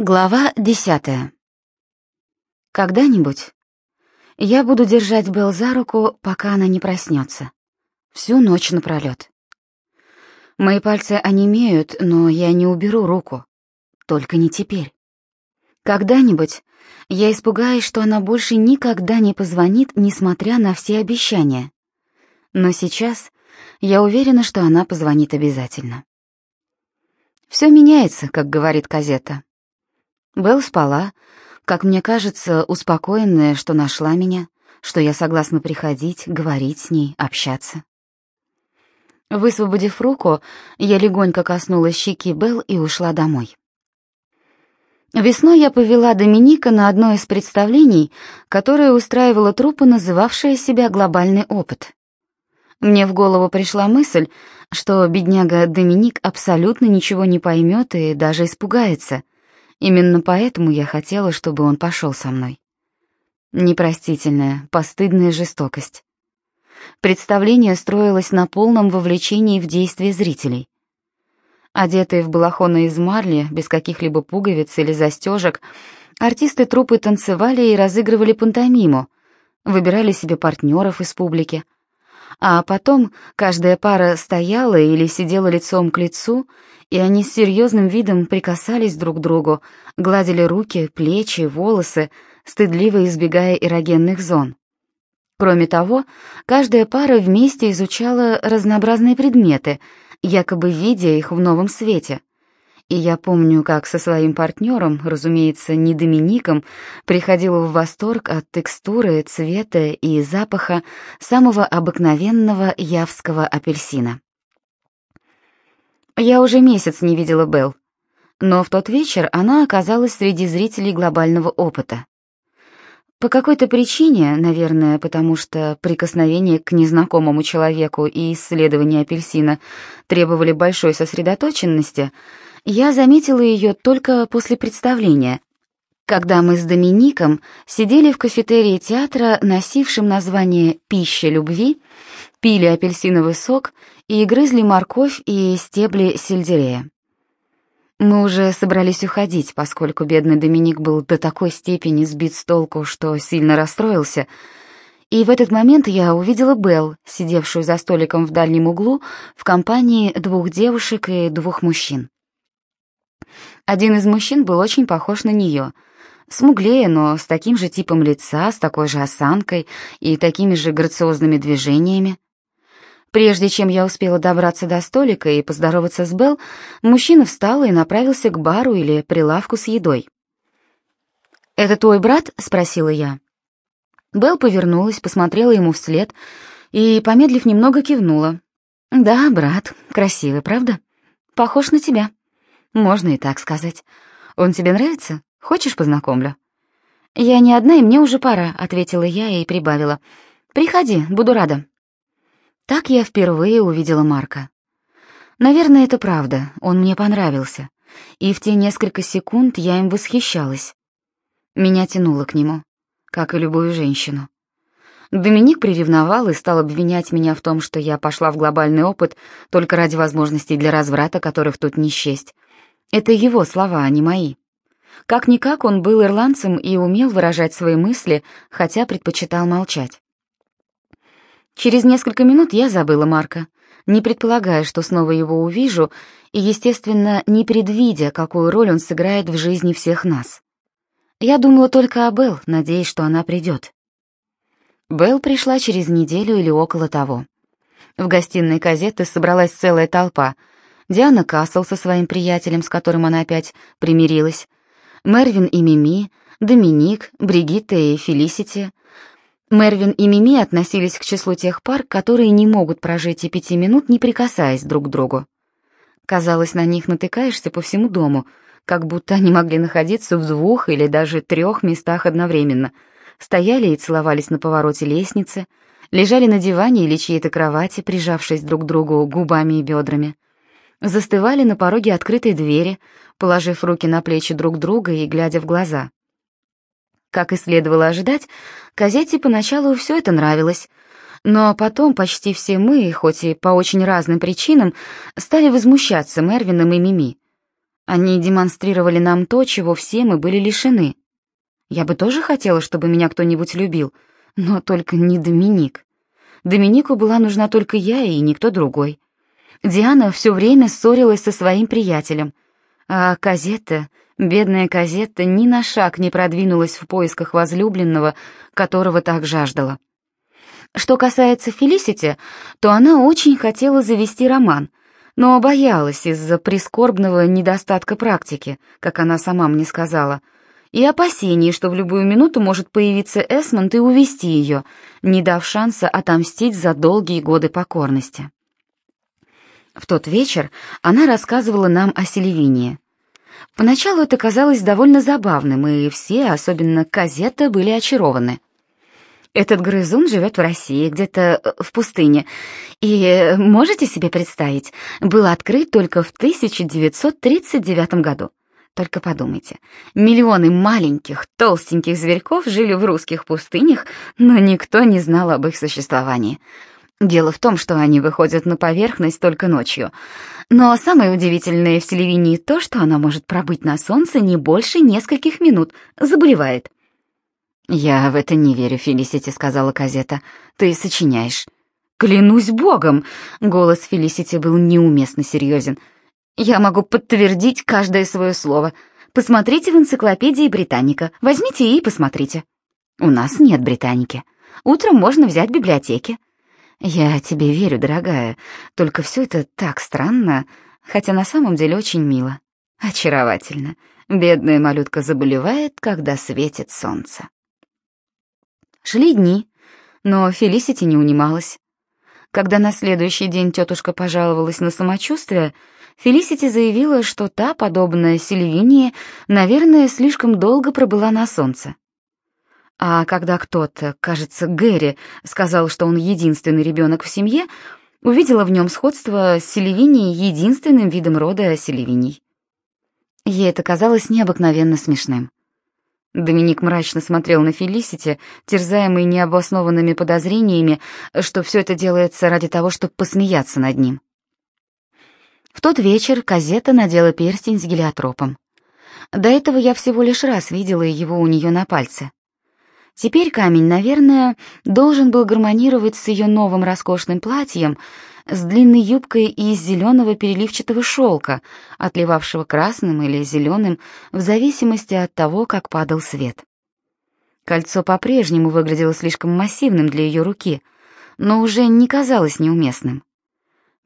Глава десятая. Когда-нибудь я буду держать Белл за руку, пока она не проснется. Всю ночь напролёт. Мои пальцы онемеют, но я не уберу руку. Только не теперь. Когда-нибудь я испугаюсь, что она больше никогда не позвонит, несмотря на все обещания. Но сейчас я уверена, что она позвонит обязательно. Все меняется, как говорит Казета. Белл спала, как мне кажется, успокоенная, что нашла меня, что я согласна приходить, говорить с ней, общаться. Высвободив руку, я легонько коснулась щеки Белл и ушла домой. Весной я повела Доминика на одно из представлений, которое устраивала труппа, называвшая себя «Глобальный опыт». Мне в голову пришла мысль, что бедняга Доминик абсолютно ничего не поймет и даже испугается — Именно поэтому я хотела, чтобы он пошел со мной. Непростительная, постыдная жестокость. Представление строилось на полном вовлечении в действие зрителей. Одетые в балахоны из марли, без каких-либо пуговиц или застежек, артисты труппы танцевали и разыгрывали пантомиму, выбирали себе партнеров из публики. А потом каждая пара стояла или сидела лицом к лицу и они с серьезным видом прикасались друг к другу, гладили руки, плечи, волосы, стыдливо избегая эрогенных зон. Кроме того, каждая пара вместе изучала разнообразные предметы, якобы видя их в новом свете. И я помню, как со своим партнером, разумеется, не Домиником, приходила в восторг от текстуры, цвета и запаха самого обыкновенного явского апельсина. Я уже месяц не видела Белл, но в тот вечер она оказалась среди зрителей глобального опыта. По какой-то причине, наверное, потому что прикосновение к незнакомому человеку и исследование апельсина требовали большой сосредоточенности, я заметила ее только после представления, когда мы с Домиником сидели в кафетерии театра, носившем название «Пища любви», пили апельсиновый сок и грызли морковь и стебли сельдерея. Мы уже собрались уходить, поскольку бедный Доминик был до такой степени сбит с толку, что сильно расстроился. И в этот момент я увидела Белл, сидевшую за столиком в дальнем углу в компании двух девушек и двух мужчин. Один из мужчин был очень похож на нее, смуглее, но с таким же типом лица, с такой же осанкой и такими же грациозными движениями. Прежде чем я успела добраться до столика и поздороваться с Белл, мужчина встал и направился к бару или прилавку с едой. «Это твой брат?» — спросила я. Белл повернулась, посмотрела ему вслед и, помедлив немного, кивнула. «Да, брат, красивый, правда? Похож на тебя. Можно и так сказать. Он тебе нравится? Хочешь, познакомлю?» «Я не одна, и мне уже пора», — ответила я и прибавила. «Приходи, буду рада». Так я впервые увидела Марка. Наверное, это правда, он мне понравился, и в те несколько секунд я им восхищалась. Меня тянуло к нему, как и любую женщину. Доминик приревновал и стал обвинять меня в том, что я пошла в глобальный опыт только ради возможностей для разврата, которых тут не счесть. Это его слова, а не мои. Как-никак он был ирландцем и умел выражать свои мысли, хотя предпочитал молчать. Через несколько минут я забыла Марка, не предполагая, что снова его увижу, и, естественно, не предвидя, какую роль он сыграет в жизни всех нас. Я думала только о Белл, надеясь, что она придет. Белл пришла через неделю или около того. В гостиной газеты собралась целая толпа. Диана Кассел со своим приятелем, с которым она опять примирилась, Мервин и Мими, Доминик, Бригитта и Фелисити, Мервин и Мими относились к числу тех пар, которые не могут прожить и пяти минут, не прикасаясь друг к другу. Казалось, на них натыкаешься по всему дому, как будто они могли находиться в двух или даже трех местах одновременно. Стояли и целовались на повороте лестницы, лежали на диване или чьей-то кровати, прижавшись друг к другу губами и бедрами. Застывали на пороге открытой двери, положив руки на плечи друг друга и глядя в глаза. Как и следовало ожидать, газете поначалу все это нравилось, но потом почти все мы, хоть и по очень разным причинам, стали возмущаться Мервином и Мими. Они демонстрировали нам то, чего все мы были лишены. Я бы тоже хотела, чтобы меня кто-нибудь любил, но только не Доминик. Доминику была нужна только я и никто другой. Диана все время ссорилась со своим приятелем, а Казетта, бедная Казетта, ни на шаг не продвинулась в поисках возлюбленного, которого так жаждала. Что касается Фелисити, то она очень хотела завести роман, но боялась из-за прискорбного недостатка практики, как она сама мне сказала, и опасений, что в любую минуту может появиться Эсмонд и увести ее, не дав шанса отомстить за долгие годы покорности. В тот вечер она рассказывала нам о Селевине. Поначалу это казалось довольно забавным, и все, особенно Казетта, были очарованы. Этот грызун живет в России, где-то э, в пустыне. И э, можете себе представить, был открыт только в 1939 году. Только подумайте, миллионы маленьких, толстеньких зверьков жили в русских пустынях, но никто не знал об их существовании. Дело в том, что они выходят на поверхность только ночью. Но самое удивительное в Селевинии то, что она может пробыть на солнце не больше нескольких минут, заболевает. «Я в это не верю, Фелисити», — сказала Казета. «Ты сочиняешь». «Клянусь богом!» — голос Фелисити был неуместно серьезен. «Я могу подтвердить каждое свое слово. Посмотрите в энциклопедии Британика. Возьмите и посмотрите». «У нас нет Британики. Утром можно взять в библиотеке». «Я тебе верю, дорогая, только все это так странно, хотя на самом деле очень мило. Очаровательно. Бедная малютка заболевает, когда светит солнце». Шли дни, но Фелисити не унималась. Когда на следующий день тетушка пожаловалась на самочувствие, Фелисити заявила, что та, подобная Сильвинии, наверное, слишком долго пробыла на солнце. А когда кто-то, кажется, Гэри, сказал, что он единственный ребенок в семье, увидела в нем сходство с Селевинией единственным видом рода Селевиний. Ей это казалось необыкновенно смешным. Доминик мрачно смотрел на Фелисити, терзаемый необоснованными подозрениями, что все это делается ради того, чтобы посмеяться над ним. В тот вечер Казета надела перстень с гелиотропом. До этого я всего лишь раз видела его у нее на пальце. Теперь камень, наверное, должен был гармонировать с ее новым роскошным платьем, с длинной юбкой из зеленого переливчатого шелка, отливавшего красным или зеленым в зависимости от того, как падал свет. Кольцо по-прежнему выглядело слишком массивным для ее руки, но уже не казалось неуместным.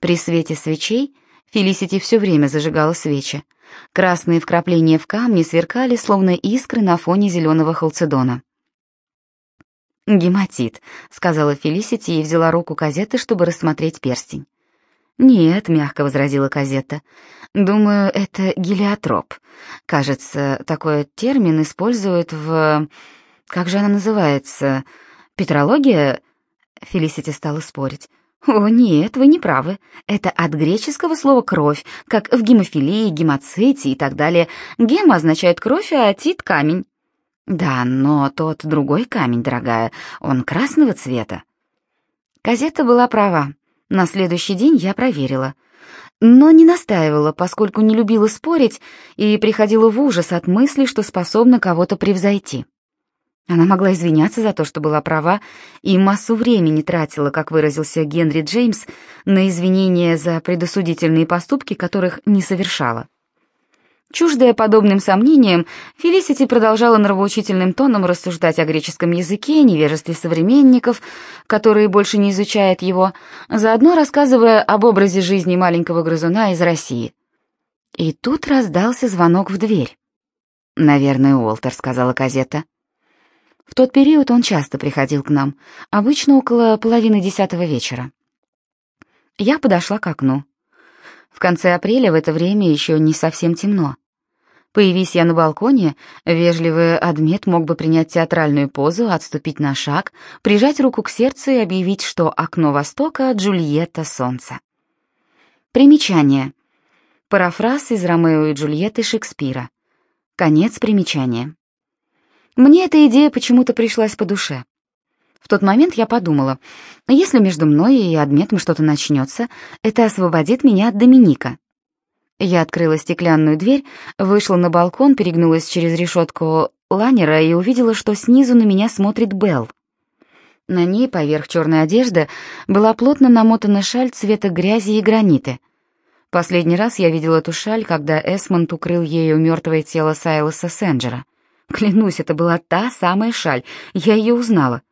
При свете свечей Фелисити все время зажигала свечи. Красные вкрапления в камне сверкали, словно искры на фоне зеленого халцедона. «Гематит», — сказала Фелисити и взяла руку Казетты, чтобы рассмотреть перстень. «Нет», — мягко возразила Казетта. «Думаю, это гелиотроп. Кажется, такой термин используют в... Как же она называется? Петрология?» Фелисити стала спорить. «О, нет, вы не правы. Это от греческого слова «кровь», как в гемофилии, гемоците и так далее. Гема означает кровь, а тит — камень. Да, но тот другой камень, дорогая, он красного цвета. Казета была права. На следующий день я проверила. Но не настаивала, поскольку не любила спорить и приходила в ужас от мысли, что способна кого-то превзойти. Она могла извиняться за то, что была права, и массу времени тратила, как выразился Генри Джеймс, на извинения за предосудительные поступки, которых не совершала. Чуждая подобным сомнениям, Фелисити продолжала нравоучительным тоном рассуждать о греческом языке, невежестве современников, которые больше не изучают его, заодно рассказывая об образе жизни маленького грызуна из России. И тут раздался звонок в дверь. «Наверное, Уолтер», — сказала Казета. В тот период он часто приходил к нам, обычно около половины десятого вечера. Я подошла к окну. В конце апреля в это время еще не совсем темно. Появись я на балконе, вежливый Адмет мог бы принять театральную позу, отступить на шаг, прижать руку к сердцу и объявить, что окно Востока — Джульетта Солнца. Примечание. Парафраз из «Ромео и Джульетты» Шекспира. Конец примечания. Мне эта идея почему-то пришлась по душе. В тот момент я подумала, если между мной и Адметом что-то начнется, это освободит меня от Доминика. Я открыла стеклянную дверь, вышла на балкон, перегнулась через решетку ланера и увидела, что снизу на меня смотрит Белл. На ней, поверх черной одежды, была плотно намотана шаль цвета грязи и граниты. Последний раз я видела эту шаль, когда Эсмонд укрыл ею мертвое тело Сайлоса Сенджера. Клянусь, это была та самая шаль, я ее узнала.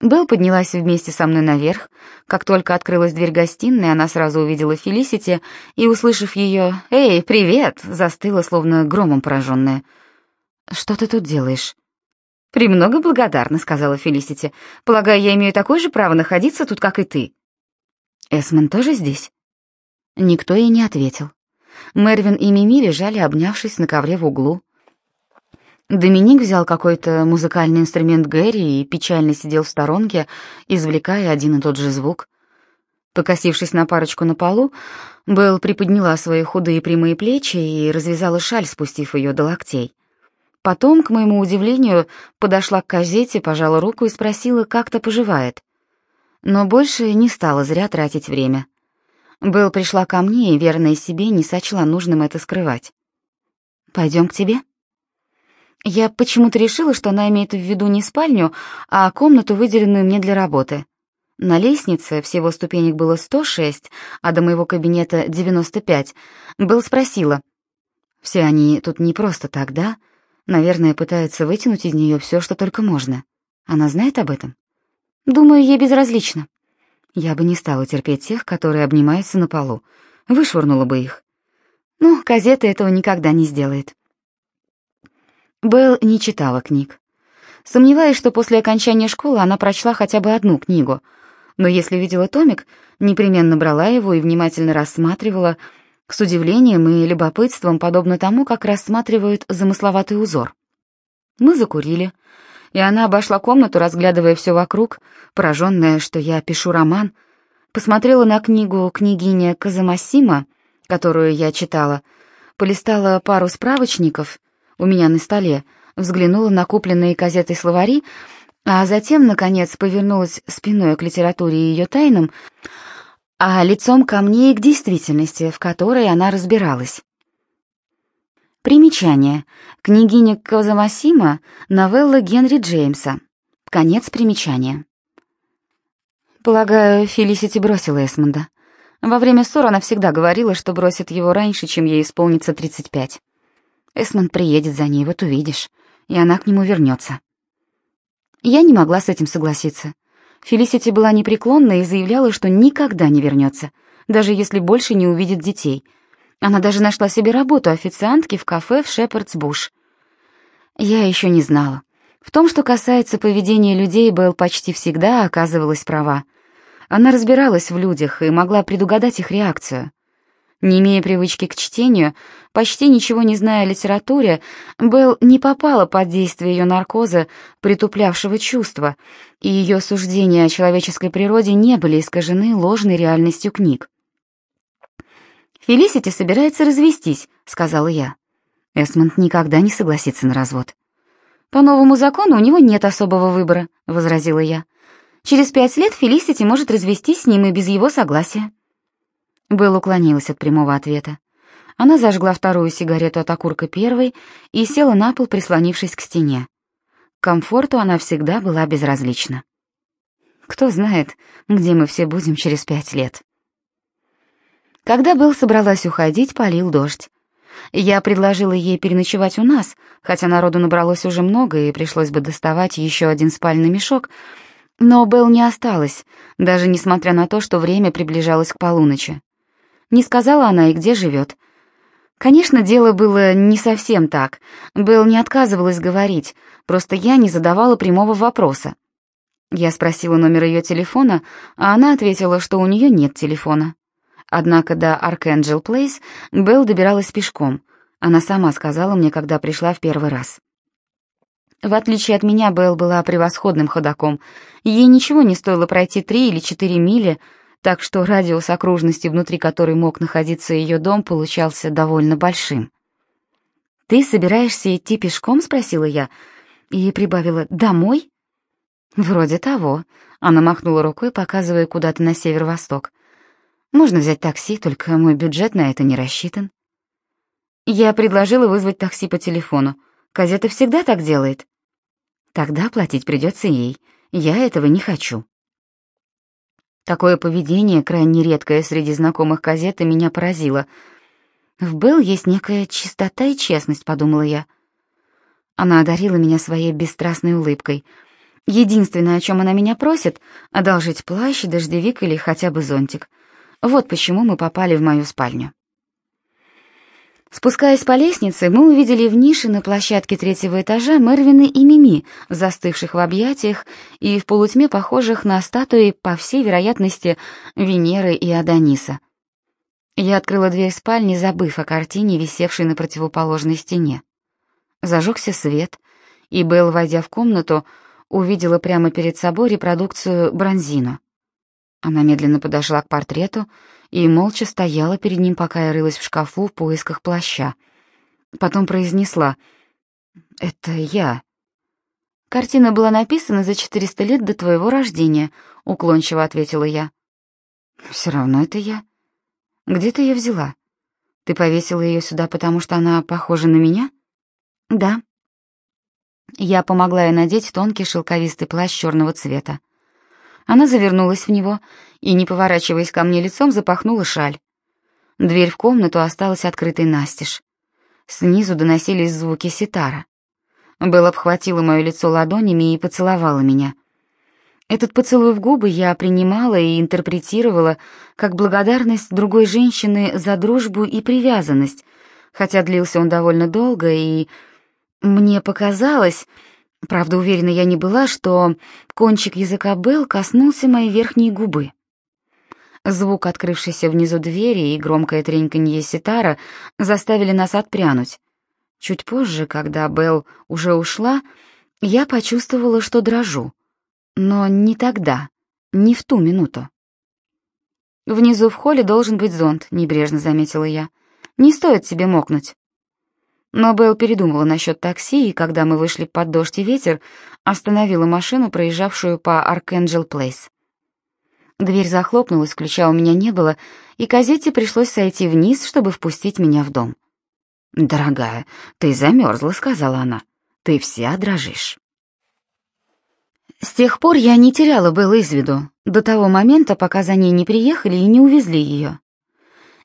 Белл поднялась вместе со мной наверх. Как только открылась дверь гостиной, она сразу увидела Фелисити и, услышав ее «Эй, привет!», застыла, словно громом пораженная. «Что ты тут делаешь?» «Премного благодарна», — сказала Фелисити. «Полагаю, я имею такое же право находиться тут, как и ты». «Эсмон тоже здесь?» Никто ей не ответил. Мервин и Мими лежали, обнявшись на ковре в углу. Доминик взял какой-то музыкальный инструмент Гэри и печально сидел в сторонке, извлекая один и тот же звук. Покосившись на парочку на полу, Белл приподняла свои худые прямые плечи и развязала шаль, спустив ее до локтей. Потом, к моему удивлению, подошла к газете, пожала руку и спросила, как то поживает. Но больше не стала зря тратить время. Белл пришла ко мне и, верная себе, не сочла нужным это скрывать. «Пойдем к тебе?» Я почему-то решила, что она имеет в виду не спальню, а комнату, выделенную мне для работы. На лестнице всего ступенек было 106, а до моего кабинета 95. Белл спросила. «Все они тут не просто так, да?» Наверное, пытается вытянуть из нее все, что только можно. Она знает об этом? Думаю, ей безразлично. Я бы не стала терпеть тех, которые обнимаются на полу. Вышвырнула бы их. Ну, газета этого никогда не сделает. Белл не читала книг. Сомневаюсь, что после окончания школы она прочла хотя бы одну книгу, но если видела томик, непременно брала его и внимательно рассматривала, с удивлением и любопытством, подобно тому, как рассматривают замысловатый узор. Мы закурили, и она обошла комнату, разглядывая все вокруг, пораженная, что я пишу роман, посмотрела на книгу княгиня Казамасима, которую я читала, полистала пару справочников у меня на столе, взглянула на купленные газеты словари, а затем, наконец, повернулась спиной к литературе и ее тайнам, а лицом ко мне и к действительности, в которой она разбиралась. Примечание. Княгиня Казамасима, новелла Генри Джеймса. Конец примечания. Полагаю, Фелисити бросила Эсмонда. Во время ссор она всегда говорила, что бросит его раньше, чем ей исполнится 35. Эсмонд приедет за ней, вот увидишь, и она к нему вернется. Я не могла с этим согласиться. Фелисити была непреклонна и заявляла, что никогда не вернется, даже если больше не увидит детей. Она даже нашла себе работу официантки в кафе в Шепардс-Буш. Я еще не знала. В том, что касается поведения людей, Белл почти всегда оказывалась права. Она разбиралась в людях и могла предугадать их реакцию. Не имея привычки к чтению, почти ничего не зная о литературе, Белл не попала под действие ее наркоза, притуплявшего чувства, и ее суждения о человеческой природе не были искажены ложной реальностью книг. «Фелисити собирается развестись», — сказала я. Эсмонд никогда не согласится на развод. «По новому закону у него нет особого выбора», — возразила я. «Через пять лет Фелисити может развестись с ним и без его согласия». Белл уклонилась от прямого ответа. Она зажгла вторую сигарету от окурка первой и села на пол, прислонившись к стене. К комфорту она всегда была безразлична. Кто знает, где мы все будем через пять лет. Когда Белл собралась уходить, полил дождь. Я предложила ей переночевать у нас, хотя народу набралось уже много и пришлось бы доставать еще один спальный мешок, но Белл не осталась, даже несмотря на то, что время приближалось к полуночи. Не сказала она и где живет. Конечно, дело было не совсем так. Белл не отказывалась говорить, просто я не задавала прямого вопроса. Я спросила номер ее телефона, а она ответила, что у нее нет телефона. Однако до Аркенджел Плейс Белл добиралась пешком. Она сама сказала мне, когда пришла в первый раз. В отличие от меня, Белл была превосходным ходаком. Ей ничего не стоило пройти три или четыре мили, так что радиус окружности, внутри которой мог находиться ее дом, получался довольно большим. «Ты собираешься идти пешком?» — спросила я, и прибавила «домой?» «Вроде того», — она махнула рукой, показывая куда-то на северо-восток. Можно взять такси, только мой бюджет на это не рассчитан. Я предложила вызвать такси по телефону. Казета всегда так делает. Тогда платить придется ей. Я этого не хочу. Такое поведение, крайне редкое среди знакомых Казеты, меня поразило. В Белл есть некая чистота и честность, подумала я. Она одарила меня своей бесстрастной улыбкой. Единственное, о чем она меня просит — одолжить плащ, дождевик или хотя бы зонтик — вот почему мы попали в мою спальню. Спускаясь по лестнице, мы увидели в нише на площадке третьего этажа Мервины и Мими, застывших в объятиях и в полутьме похожих на статуи, по всей вероятности, Венеры и Адониса. Я открыла дверь спальни, забыв о картине, висевшей на противоположной стене. Зажегся свет, и Белл, войдя в комнату, увидела прямо перед собой репродукцию Бронзино. Она медленно подошла к портрету и молча стояла перед ним, пока я рылась в шкафу в поисках плаща. Потом произнесла «Это я». «Картина была написана за 400 лет до твоего рождения», — уклончиво ответила я. «Все равно это я. Где ты ее взяла? Ты повесила ее сюда, потому что она похожа на меня?» «Да». Я помогла ей надеть тонкий шелковистый плащ черного цвета. Она завернулась в него и, не поворачиваясь ко мне лицом, запахнула шаль. Дверь в комнату осталась открытой настежь. Снизу доносились звуки ситара. Белла обхватила мое лицо ладонями и поцеловала меня. Этот поцелуй в губы я принимала и интерпретировала как благодарность другой женщины за дружбу и привязанность, хотя длился он довольно долго, и мне показалось, Правда, уверена я не была, что кончик языка Белл коснулся моей верхней губы. Звук открывшейся внизу двери и громкое треньканье ситара заставили нас отпрянуть. Чуть позже, когда Белл уже ушла, я почувствовала, что дрожу. Но не тогда, не в ту минуту. «Внизу в холле должен быть зонт», — небрежно заметила я. «Не стоит себе мокнуть». Но Белл передумала насчет такси, и когда мы вышли под дождь и ветер, остановила машину, проезжавшую по Аркенджел Плейс. Дверь захлопнулась, ключа у меня не было, и Казете пришлось сойти вниз, чтобы впустить меня в дом. «Дорогая, ты замерзла», — сказала она. «Ты вся дрожишь». С тех пор я не теряла Белл из виду, до того момента, пока за ней не приехали и не увезли ее.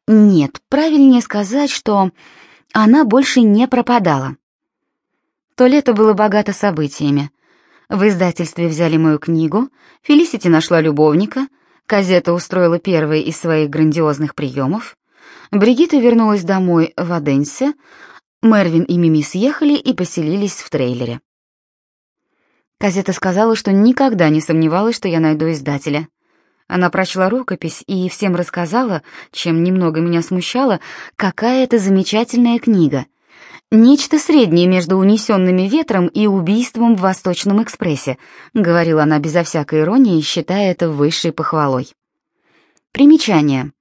Нет, правильнее сказать, что она больше не пропадала. То лето было богато событиями. В издательстве взяли мою книгу, Фелисити нашла любовника, Казета устроила первый из своих грандиозных приемов, Бригитта вернулась домой в Аденсе, Мервин и Мими съехали и поселились в трейлере. Казета сказала, что никогда не сомневалась, что я найду издателя — она прочла рукопись и всем рассказала, чем немного меня смущало, какая это замечательная книга. Нечто среднее между унесенными ветром и убийством в Восточном экспрессе, говорила она безо всякой иронии, считая это высшей похвалой. Примечание.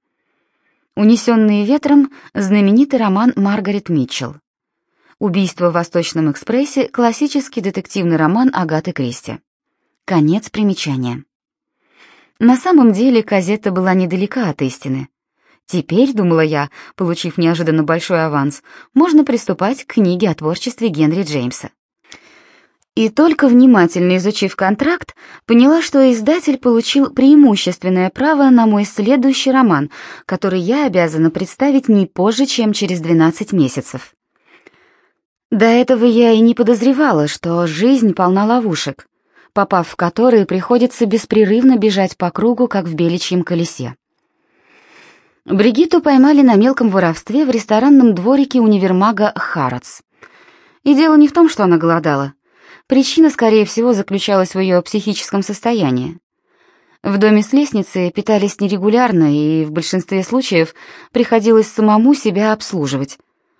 Унесенные ветром знаменитый роман Маргарет Митчелл. Убийство в Восточном экспрессе классический детективный роман Агаты Кристи. Конец примечания. На самом деле Казетта была недалека от истины. Теперь, думала я, получив неожиданно большой аванс, можно приступать к книге о творчестве Генри Джеймса. И только внимательно изучив контракт, поняла, что издатель получил преимущественное право на мой следующий роман, который я обязана представить не позже, чем через 12 месяцев. До этого я и не подозревала, что жизнь полна ловушек попав в которые приходится беспрерывно бежать по кругу, как в беличьем колесе. Бригитту поймали на мелком воровстве в ресторанном дворике универмага Харатс. И дело не в том, что она голодала. Причина, скорее всего, заключалась в ее психическом состоянии. В доме с лестницей питались нерегулярно, и в большинстве случаев приходилось самому себя обслуживать.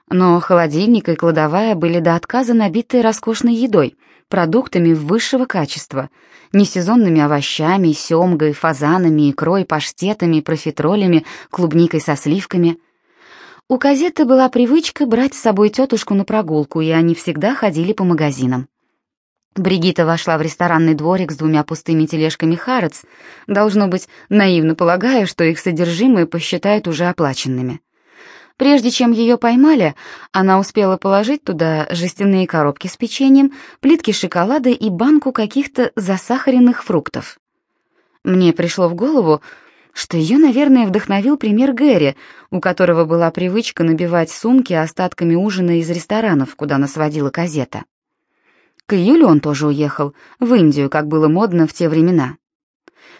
Но холодильник и кладовая были до отказа набиты роскошной едой — продуктами высшего качества, несезонными овощами, семгой, фазанами, икрой, паштетами, профитролями, клубникой со сливками. У Казетты была привычка брать с собой тетушку на прогулку, и они всегда ходили по магазинам. Бригита вошла в ресторанный дворик с двумя пустыми тележками Харетс, должно быть, наивно полагая, что их содержимое посчитают уже оплаченными. Прежде чем ее поймали, она успела положить туда жестяные коробки с печеньем, плитки шоколада и банку каких-то засахаренных фруктов. Мне пришло в голову, что ее, наверное, вдохновил пример Гэри, у которого была привычка набивать сумки остатками ужина из ресторанов, куда нас водила казета. К июлю он тоже уехал, в Индию, как было модно в те времена.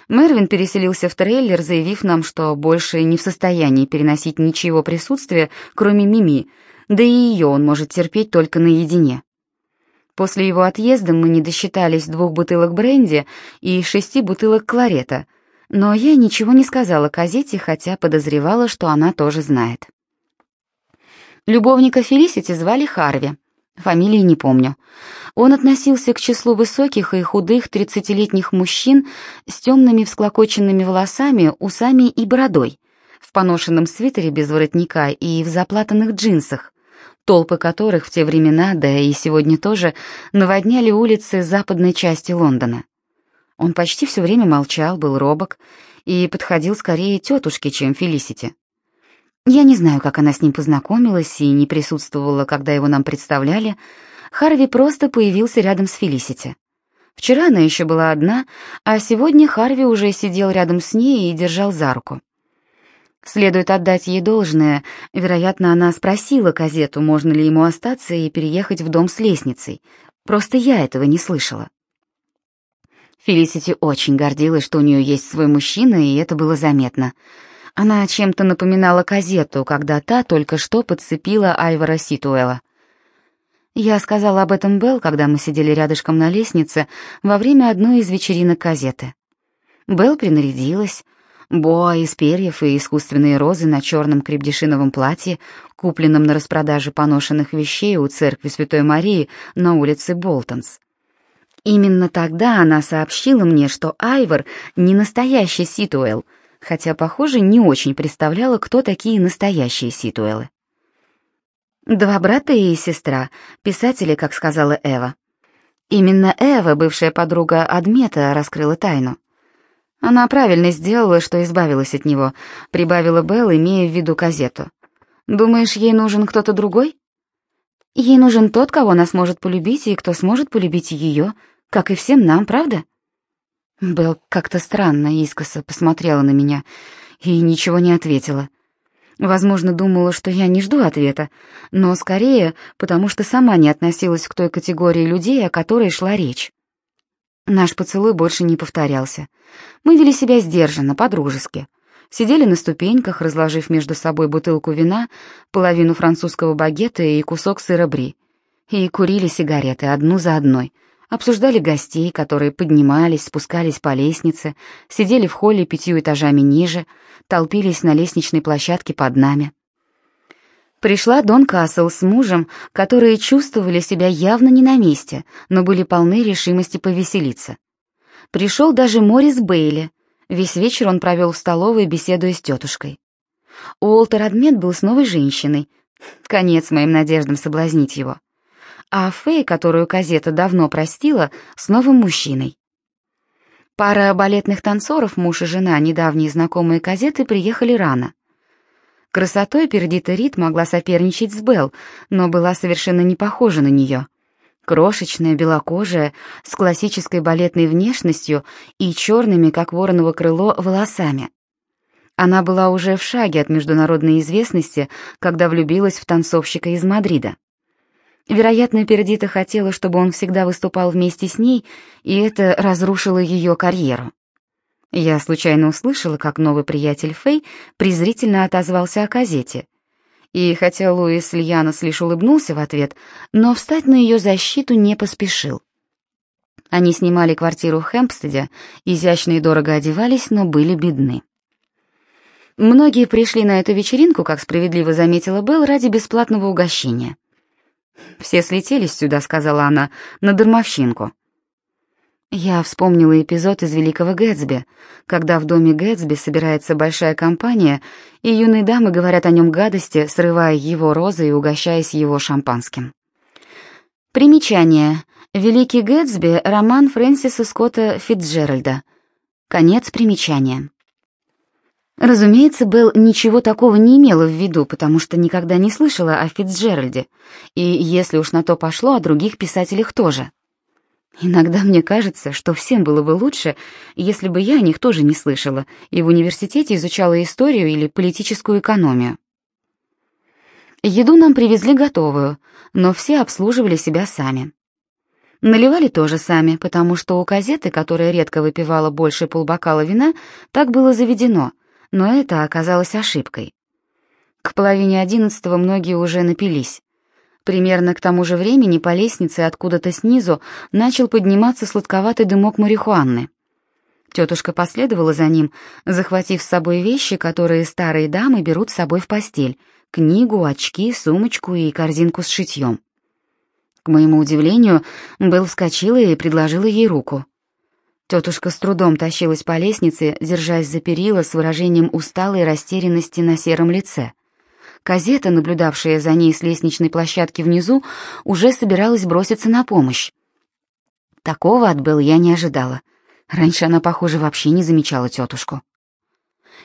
Мервин переселился в трейлер, заявив нам, что больше не в состоянии переносить ничего присутствия, кроме Мими, да и ее он может терпеть только наедине. После его отъезда мы не досчитались двух бутылок бренди и шести бутылок кларета, но я ничего не сказала Казете, хотя подозревала, что она тоже знает. Любовника Фелисити звали Харви. Фамилии не помню. Он относился к числу высоких и худых тридцатилетних мужчин с темными всклокоченными волосами, усами и бородой, в поношенном свитере без воротника и в заплатанных джинсах, толпы которых в те времена, да и сегодня тоже, наводняли улицы западной части Лондона. Он почти все время молчал, был робок и подходил скорее тетушке, чем Фелисити. Я не знаю, как она с ним познакомилась и не присутствовала, когда его нам представляли. Харви просто появился рядом с Фелисити. Вчера она еще была одна, а сегодня Харви уже сидел рядом с ней и держал за руку. Следует отдать ей должное. Вероятно, она спросила Казету, можно ли ему остаться и переехать в дом с лестницей. Просто я этого не слышала. Фелисити очень гордилась, что у нее есть свой мужчина, и это было заметно — она чем-то напоминала казету, когда та только что подцепила Айвара Ситуэла. Я сказала об этом Белл, когда мы сидели рядышком на лестнице во время одной из вечеринок казеты. Белл принарядилась, боа из перьев и искусственные розы на черном крепдешиновом платье, купленном на распродаже поношенных вещей у церкви Святой Марии на улице Болтонс. Именно тогда она сообщила мне, что Айвор не настоящий Ситуэл — хотя, похоже, не очень представляла, кто такие настоящие Ситуэлы. Два брата и сестра, писатели, как сказала Эва. Именно Эва, бывшая подруга Адмета, раскрыла тайну. Она правильно сделала, что избавилась от него, прибавила Белл, имея в виду газету. Думаешь, ей нужен кто-то другой? Ей нужен тот, кого она сможет полюбить, и кто сможет полюбить ее, как и всем нам, правда? Белл как-то странно искоса посмотрела на меня и ничего не ответила. Возможно, думала, что я не жду ответа, но скорее потому, что сама не относилась к той категории людей, о которой шла речь. Наш поцелуй больше не повторялся. Мы вели себя сдержанно, по-дружески. Сидели на ступеньках, разложив между собой бутылку вина, половину французского багета и кусок сыра бри. И курили сигареты одну за одной — обсуждали гостей, которые поднимались, спускались по лестнице, сидели в холле пятью этажами ниже, толпились на лестничной площадке под нами. Пришла Дон Кассел с мужем, которые чувствовали себя явно не на месте, но были полны решимости повеселиться. Пришел даже Морис Бейли. Весь вечер он провел в столовой, беседуя с тетушкой. Уолтер Адмет был с новой женщиной. Конец моим надеждам соблазнить его а Фэй, которую Казета давно простила, с новым мужчиной. Пара балетных танцоров, муж и жена, недавние знакомые Казеты, приехали рано. Красотой Пердита Рид могла соперничать с Белл, но была совершенно не похожа на нее. Крошечная, белокожая, с классической балетной внешностью и черными, как вороново крыло, волосами. Она была уже в шаге от международной известности, когда влюбилась в танцовщика из Мадрида. Вероятно, Пердита хотела, чтобы он всегда выступал вместе с ней, и это разрушило ее карьеру. Я случайно услышала, как новый приятель Фэй презрительно отозвался о газете. И хотя Луис Льянос лишь улыбнулся в ответ, но встать на ее защиту не поспешил. Они снимали квартиру в Хэмпстеде, изящно и дорого одевались, но были бедны. Многие пришли на эту вечеринку, как справедливо заметила Белл, ради бесплатного угощения — «Все слетелись сюда», — сказала она, — «на дармовщинку». Я вспомнила эпизод из «Великого Гэтсби», когда в доме Гэтсби собирается большая компания, и юные дамы говорят о нем гадости, срывая его розы и угощаясь его шампанским. Примечание. Великий Гэтсби — роман Фрэнсиса Скотта Фитцджеральда. Конец примечания. Разумеется, Белл ничего такого не имела в виду, потому что никогда не слышала о Фитцджеральде, и, если уж на то пошло, о других писателях тоже. Иногда мне кажется, что всем было бы лучше, если бы я о них тоже не слышала и в университете изучала историю или политическую экономию. Еду нам привезли готовую, но все обслуживали себя сами. Наливали тоже сами, потому что у газеты, которая редко выпивала больше полбокала вина, так было заведено, но это оказалось ошибкой. К половине одиннадцатого многие уже напились. Примерно к тому же времени по лестнице откуда-то снизу начал подниматься сладковатый дымок марихуаны. Тетушка последовала за ним, захватив с собой вещи, которые старые дамы берут с собой в постель: книгу, очки, сумочку и корзинку с шитьем. К моему удивлению, Белл вскочила и предложила ей руку. Тетушка с трудом тащилась по лестнице, держась за перила с выражением усталой растерянности на сером лице. Казета, наблюдавшая за ней с лестничной площадки внизу, уже собиралась броситься на помощь. Такого от Белл я не ожидала. Раньше она, похоже, вообще не замечала тетушку.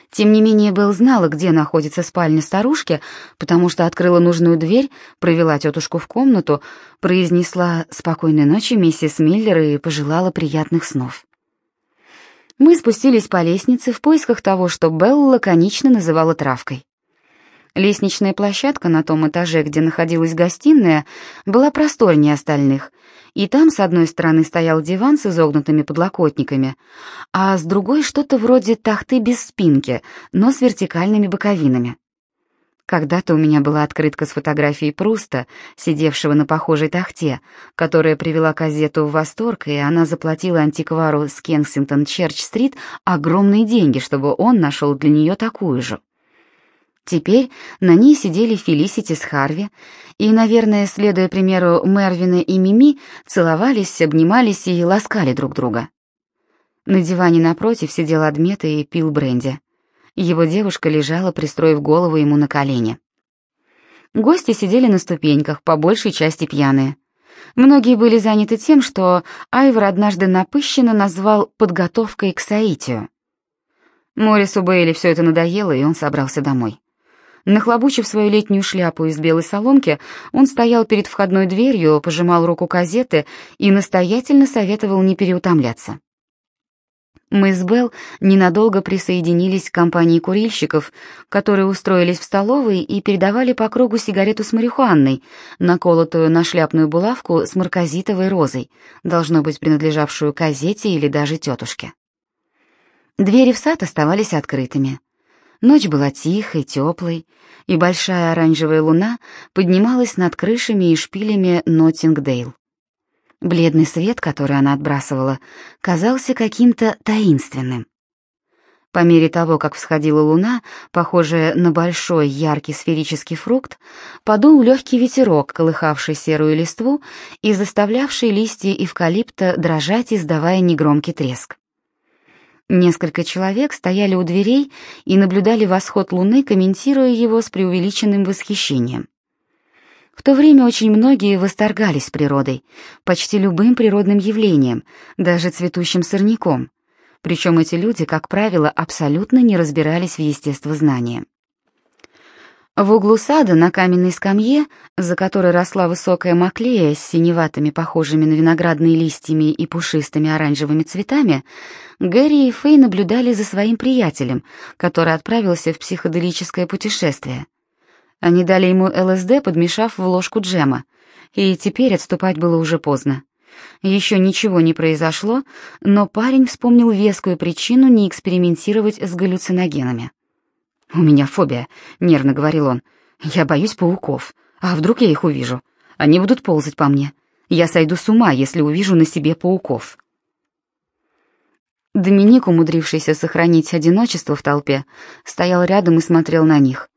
Тем не менее, Белл знала, где находится спальня старушки, потому что открыла нужную дверь, провела тетушку в комнату, произнесла «Спокойной ночи, миссис Миллер» и пожелала приятных снов. Мы спустились по лестнице в поисках того, что Белл лаконично называла травкой. Лестничная площадка на том этаже, где находилась гостиная, была просторнее остальных, и там с одной стороны стоял диван с изогнутыми подлокотниками, а с другой что-то вроде тахты без спинки, но с вертикальными боковинами. Когда-то у меня была открытка с фотографией Пруста, сидевшего на похожей тахте, которая привела газету в восторг, и она заплатила антиквару с Кенсингтон-Черч-стрит огромные деньги, чтобы он нашел для нее такую же. Теперь на ней сидели Фелисити с Харви, и, наверное, следуя примеру Мервина и Мими, целовались, обнимались и ласкали друг друга. На диване напротив сидел Адмета и пил бренди. Его девушка лежала, пристроив голову ему на колени. Гости сидели на ступеньках, по большей части пьяные. Многие были заняты тем, что Айвор однажды напыщенно назвал «подготовкой к соитию». Морису Бейли все это надоело, и он собрался домой. Нахлобучив свою летнюю шляпу из белой соломки, он стоял перед входной дверью, пожимал руку казеты и настоятельно советовал не переутомляться. Мы с Белл ненадолго присоединились к компании курильщиков, которые устроились в столовой и передавали по кругу сигарету с марихуаной, наколотую на шляпную булавку с марказитовой розой, должно быть принадлежавшую казете или даже тетушке. Двери в сад оставались открытыми. Ночь была тихой, теплой, и большая оранжевая луна поднималась над крышами и шпилями Ноттингдейл. Бледный свет, который она отбрасывала, казался каким-то таинственным. По мере того, как всходила луна, похожая на большой яркий сферический фрукт, подул легкий ветерок, колыхавший серую листву и заставлявший листья эвкалипта дрожать, издавая негромкий треск. Несколько человек стояли у дверей и наблюдали восход луны, комментируя его с преувеличенным восхищением. В то время очень многие восторгались природой, почти любым природным явлением, даже цветущим сорняком. Причем эти люди, как правило, абсолютно не разбирались в естествознании. В углу сада на каменной скамье, за которой росла высокая маклея с синеватыми, похожими на виноградные листьями и пушистыми оранжевыми цветами, Гэри и Фэй наблюдали за своим приятелем, который отправился в психоделическое путешествие. Они дали ему ЛСД, подмешав в ложку джема, и теперь отступать было уже поздно. Еще ничего не произошло, но парень вспомнил вескую причину не экспериментировать с галлюциногенами. «У меня фобия», — нервно говорил он. «Я боюсь пауков. А вдруг я их увижу? Они будут ползать по мне. Я сойду с ума, если увижу на себе пауков». Доминик, умудрившийся сохранить одиночество в толпе, стоял рядом и смотрел на них.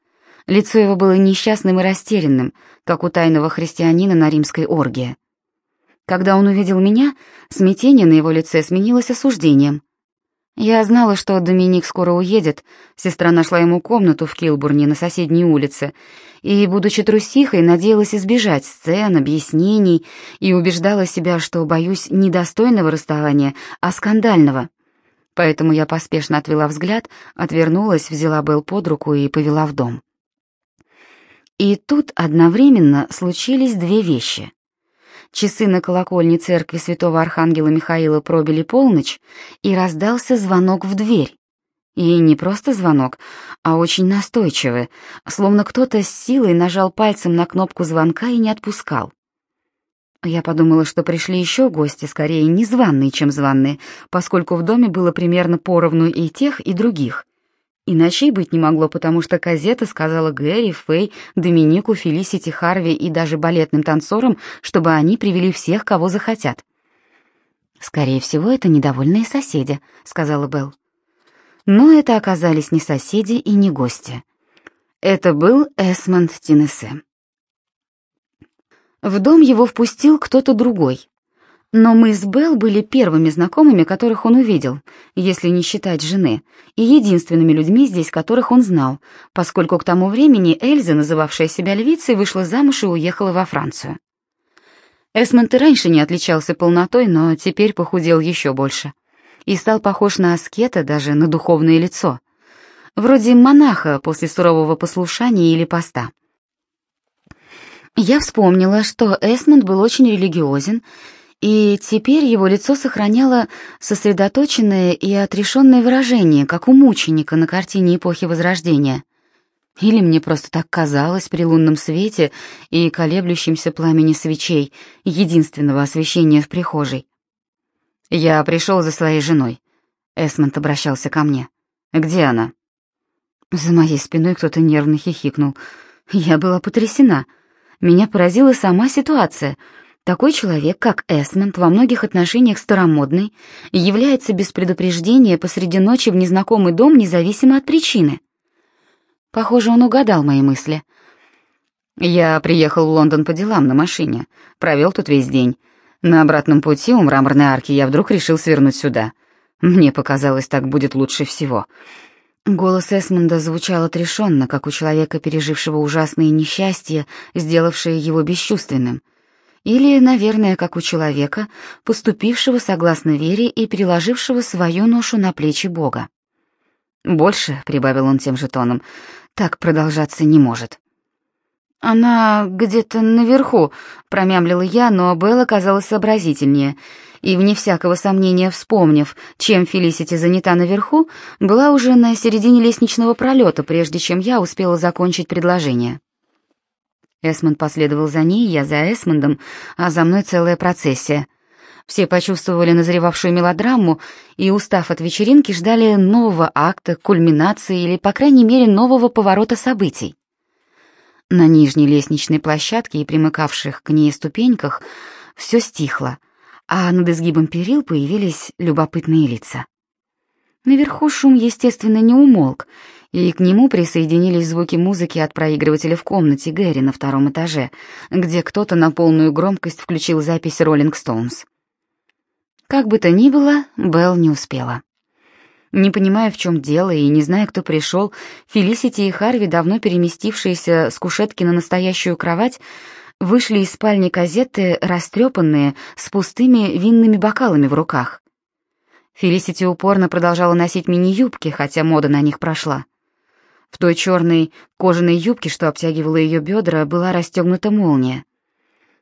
Лицо его было несчастным и растерянным, как у тайного христианина на римской оргии. Когда он увидел меня, смятение на его лице сменилось осуждением. Я знала, что Доминик скоро уедет. Сестра нашла ему комнату в Килбурне на соседней улице. И, будучи трусихой, надеялась избежать сцен, объяснений и убеждала себя, что боюсь не достойного расставания, а скандального. Поэтому я поспешно отвела взгляд, отвернулась, взяла Белл под руку и повела в дом. И тут одновременно случились две вещи. Часы на колокольне церкви святого архангела Михаила пробили полночь, и раздался звонок в дверь. И не просто звонок, а очень настойчивый, словно кто-то с силой нажал пальцем на кнопку звонка и не отпускал. Я подумала, что пришли еще гости, скорее незваные, чем званые, поскольку в доме было примерно поровну и тех, и других. Иначе и быть не могло, потому что газета сказала Гэри, Фэй, Доминику, Фелисити, Харви и даже балетным танцорам, чтобы они привели всех, кого захотят. «Скорее всего, это недовольные соседи», — сказала Белл. Но это оказались не соседи и не гости. Это был Эсмонд Тинесе. В дом его впустил кто-то другой, но мы с Белл были первыми знакомыми, которых он увидел, если не считать жены, и единственными людьми здесь, которых он знал, поскольку к тому времени Эльза, называвшая себя львицей, вышла замуж и уехала во Францию. Эсмонд и раньше не отличался полнотой, но теперь похудел еще больше. И стал похож на аскета, даже на духовное лицо. Вроде монаха после сурового послушания или поста. Я вспомнила, что Эсмонд был очень религиозен, и теперь его лицо сохраняло сосредоточенное и отрешенное выражение, как у мученика на картине эпохи Возрождения. Или мне просто так казалось при лунном свете и колеблющемся пламени свечей, единственного освещения в прихожей. «Я пришел за своей женой», — Эсмонд обращался ко мне. «Где она?» За моей спиной кто-то нервно хихикнул. Я была потрясена. Меня поразила сама ситуация — такой человек, как Эсмонд, во многих отношениях старомодный, является без предупреждения посреди ночи в незнакомый дом независимо от причины. Похоже, он угадал мои мысли. Я приехал в Лондон по делам на машине, провел тут весь день. На обратном пути у мраморной арки я вдруг решил свернуть сюда. Мне показалось, так будет лучше всего. Голос Эсмонда звучал отрешенно, как у человека, пережившего ужасные несчастья, сделавшие его бесчувственным — или, наверное, как у человека, поступившего согласно вере и переложившего свою ношу на плечи Бога. «Больше», — прибавил он тем же тоном, — «так продолжаться не может». «Она где-то наверху», — промямлила я, но Белла казалась сообразительнее, и, вне всякого сомнения вспомнив, чем Фелисити занята наверху, была уже на середине лестничного пролета, прежде чем я успела закончить предложение. Эсмонд последовал за ней, я за Эсмондом, а за мной целая процессия. Все почувствовали назревавшую мелодраму и, устав от вечеринки, ждали нового акта, кульминации или, по крайней мере, нового поворота событий. На нижней лестничной площадке и примыкавших к ней ступеньках все стихло, а над изгибом перил появились любопытные лица. Наверху шум, естественно, не умолк, и к нему присоединились звуки музыки от проигрывателя в комнате Гэри на втором этаже, где кто-то на полную громкость включил запись «Роллинг Стоунс». Как бы то ни было, Белл не успела. Не понимая, в чем дело, и не зная, кто пришел, Фелисити и Харви, давно переместившиеся с кушетки на настоящую кровать, вышли из спальни казеты, растрепанные, с пустыми винными бокалами в руках. Фелисити упорно продолжала носить мини-юбки, хотя мода на них прошла. В той черной кожаной юбке, что обтягивала ее бедра, была расстегнута молния.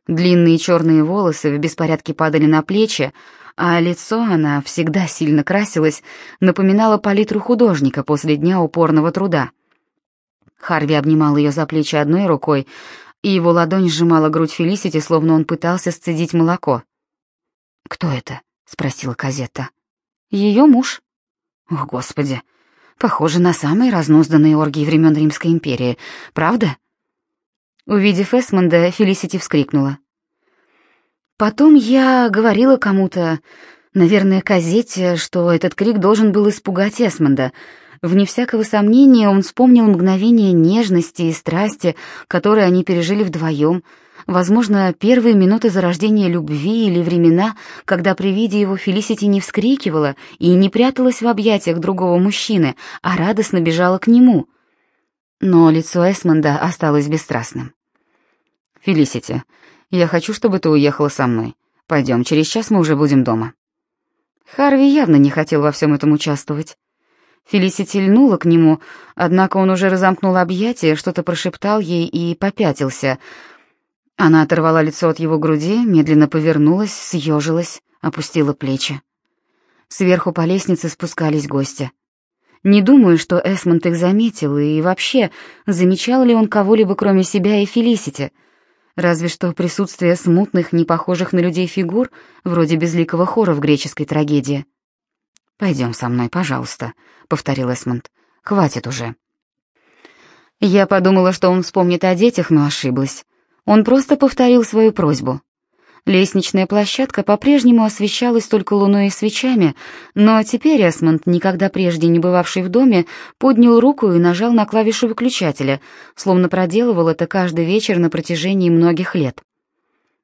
Длинные черные волосы в беспорядке падали на плечи, а лицо она всегда сильно красилось, напоминало палитру художника после дня упорного труда. Харви обнимал ее за плечи одной рукой, и его ладонь сжимала грудь Фелисити, словно он пытался сцедить молоко. «Кто это?» — спросила Казетта. «Ее муж». «О, Господи!» Похоже на самые разнузданные оргии времен Римской империи, правда? Увидев Эсмонда, Фелисити вскрикнула. Потом я говорила кому-то, наверное, Казете, что этот крик должен был испугать Эсмонда. Вне всякого сомнения он вспомнил мгновение нежности и страсти, которые они пережили вдвоем, Возможно, первые минуты зарождения любви или времена, когда при виде его Фелисити не вскрикивала и не пряталась в объятиях другого мужчины, а радостно бежала к нему. Но лицо Эсмонда осталось бесстрастным. «Фелисити, я хочу, чтобы ты уехала со мной. Пойдем, через час мы уже будем дома». Харви явно не хотел во всем этом участвовать. Фелисити льнула к нему, однако он уже разомкнул объятия, что-то прошептал ей и попятился. Она оторвала лицо от его груди, медленно повернулась, съежилась, опустила плечи. Сверху по лестнице спускались гости. Не думаю, что Эсмонд их заметил, и вообще, замечал ли он кого-либо кроме себя и Фелисити — разве что присутствие смутных, не похожих на людей фигур, вроде безликого хора в греческой трагедии. «Пойдем со мной, пожалуйста», — повторил Эсмонд. «Хватит уже». Я подумала, что он вспомнит о детях, но ошиблась. Он просто повторил свою просьбу. Лестничная площадка по-прежнему освещалась только луной и свечами, но теперь Эсмонд, никогда прежде не бывавший в доме, поднял руку и нажал на клавишу выключателя, словно проделывал это каждый вечер на протяжении многих лет.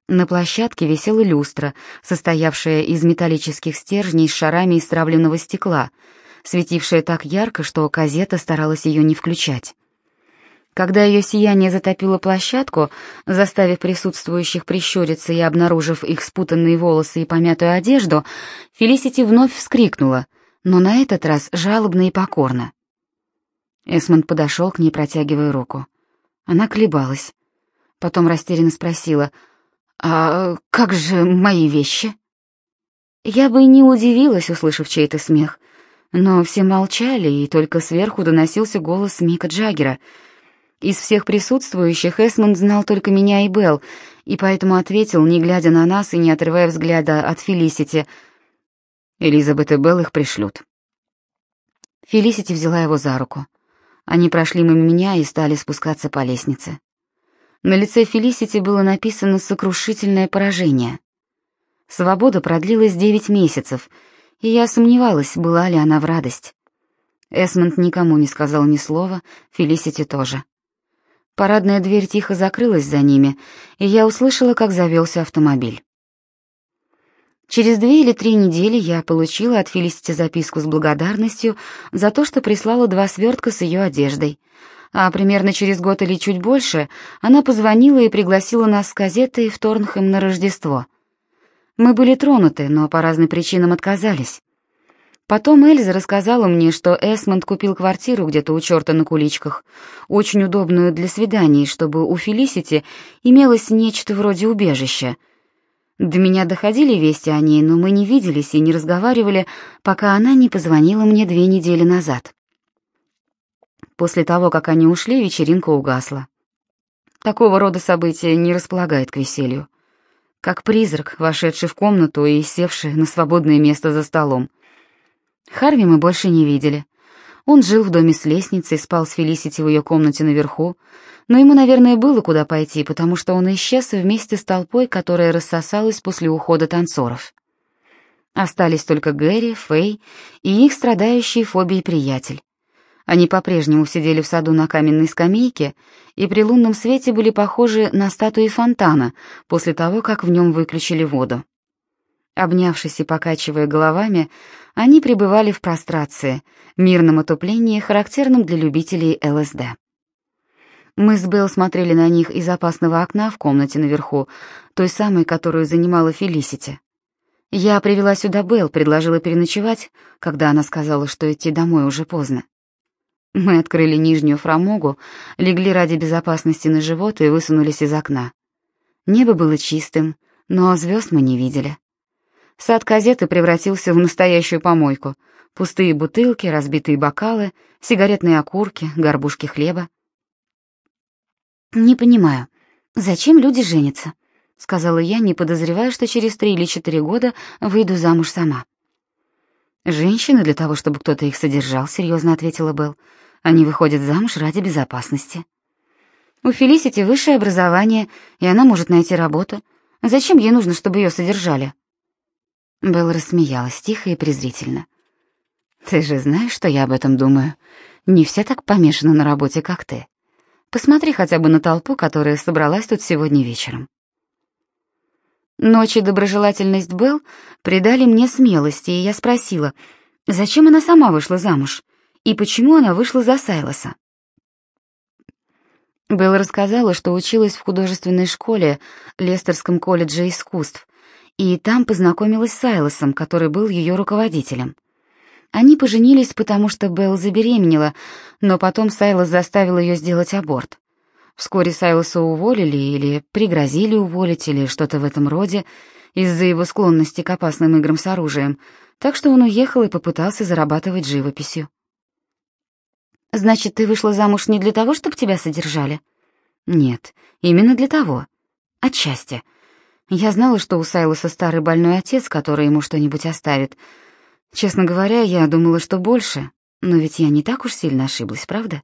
На площадке висела люстра, состоявшая из металлических стержней с шарами из травленного стекла, светившая так ярко, что Казета старалась ее не включать. Когда ее сияние затопило площадку, заставив присутствующих прищуриться и обнаружив их спутанные волосы и помятую одежду, Фелисити вновь вскрикнула, но на этот раз жалобно и покорно. Эсмонд подошел к ней, протягивая руку. Она колебалась. Потом растерянно спросила, «А как же мои вещи?» Я бы не удивилась, услышав чей-то смех, но все молчали, и только сверху доносился голос Мика Джаггера — из всех присутствующих Эсмонд знал только меня и Белл, и поэтому ответил, не глядя на нас и не отрывая взгляда от Фелисити. «Элизабет и Белл их пришлют». Фелисити взяла его за руку. Они прошли мимо меня и стали спускаться по лестнице. На лице Фелисити было написано сокрушительное поражение. Свобода продлилась девять месяцев, и я сомневалась, была ли она в радость. Эсмонд никому не сказал ни слова, Фелисити тоже. Парадная дверь тихо закрылась за ними, и я услышала, как завелся автомобиль. Через две или три недели я получила от Фелисити записку с благодарностью за то, что прислала два свертка с ее одеждой. А примерно через год или чуть больше она позвонила и пригласила нас с газетой в Торнхэм на Рождество. Мы были тронуты, но по разным причинам отказались. Потом Эльза рассказала мне, что Эсмонд купил квартиру где-то у черта на куличках, очень удобную для свиданий, чтобы у Фелисити имелось нечто вроде убежища. До меня доходили вести о ней, но мы не виделись и не разговаривали, пока она не позвонила мне две недели назад. После того, как они ушли, вечеринка угасла. Такого рода события не располагает к веселью. Как призрак, вошедший в комнату и севший на свободное место за столом — Харви мы больше не видели. Он жил в доме с лестницей, спал с Фелисити в ее комнате наверху, но ему, наверное, было куда пойти, потому что он исчез вместе с толпой, которая рассосалась после ухода танцоров. Остались только Гэри, Фэй и их страдающий фобией приятель. Они по-прежнему сидели в саду на каменной скамейке и при лунном свете были похожи на статуи фонтана после того, как в нем выключили воду. Обнявшись и покачивая головами, они пребывали в прострации, мирном отуплении, характерном для любителей ЛСД. Мы с Белл смотрели на них из опасного окна в комнате наверху, той самой, которую занимала Фелисити. Я привела сюда Белл, предложила переночевать, когда она сказала, что идти домой уже поздно. Мы открыли нижнюю фрамугу, легли ради безопасности на живот и высунулись из окна. Небо было чистым, но звезд мы не видели. Сад газеты превратился в настоящую помойку. Пустые бутылки, разбитые бокалы, сигаретные окурки, горбушки хлеба. «Не понимаю, зачем люди женятся?» — сказала я, не подозревая, что через три или четыре года выйду замуж сама. «Женщины для того, чтобы кто-то их содержал», — серьезно ответила Белл. «Они выходят замуж ради безопасности». «У Фелисити высшее образование, и она может найти работу. Зачем ей нужно, чтобы ее содержали?» Белл рассмеялась тихо и презрительно. «Ты же знаешь, что я об этом думаю. Не все так помешаны на работе, как ты. Посмотри хотя бы на толпу, которая собралась тут сегодня вечером. Ночь и доброжелательность Белл придали мне смелости, и я спросила, зачем она сама вышла замуж и почему она вышла за Сайлоса. Белл рассказала, что училась в художественной школе Лестерском колледже искусств, и там познакомилась с Сайлосом, который был ее руководителем. Они поженились, потому что Белл забеременела, но потом Сайлос заставил ее сделать аборт. Вскоре Сайлоса уволили или пригрозили уволить или что-то в этом роде из-за его склонности к опасным играм с оружием, так что он уехал и попытался зарабатывать живописью. «Значит, ты вышла замуж не для того, чтобы тебя содержали?» «Нет, именно для того. Отчасти. Я знала, что у Сайлоса старый больной отец, который ему что-нибудь оставит. Честно говоря, я думала, что больше, но ведь я не так уж сильно ошиблась, правда?»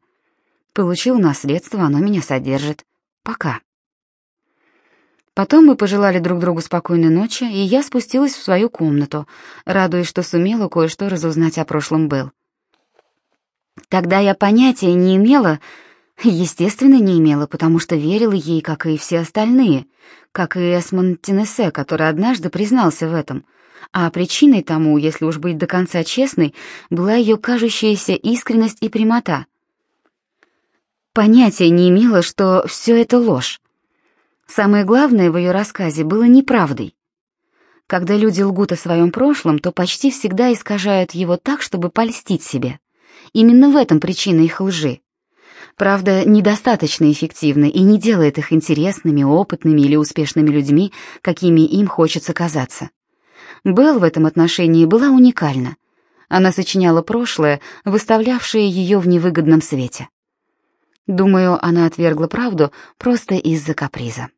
Получил наследство, оно меня содержит. Пока. Потом мы пожелали друг другу спокойной ночи, и я спустилась в свою комнату, радуясь, что сумела кое-что разузнать о прошлом Белл. Тогда я понятия не имела, естественно, не имела, потому что верила ей, как и все остальные, как и Эсмон Теннессе, который однажды признался в этом. А причиной тому, если уж быть до конца честной, была ее кажущаяся искренность и прямота — понятия не имела, что все это ложь. Самое главное в ее рассказе было неправдой. Когда люди лгут о своем прошлом, то почти всегда искажают его так, чтобы польстить себе. Именно в этом причина их лжи. Правда, недостаточно эффективна и не делает их интересными, опытными или успешными людьми, какими им хочется казаться. Белл в этом отношении была уникальна. Она сочиняла прошлое, выставлявшее ее в невыгодном свете. Думаю, она отвергла правду просто из-за каприза.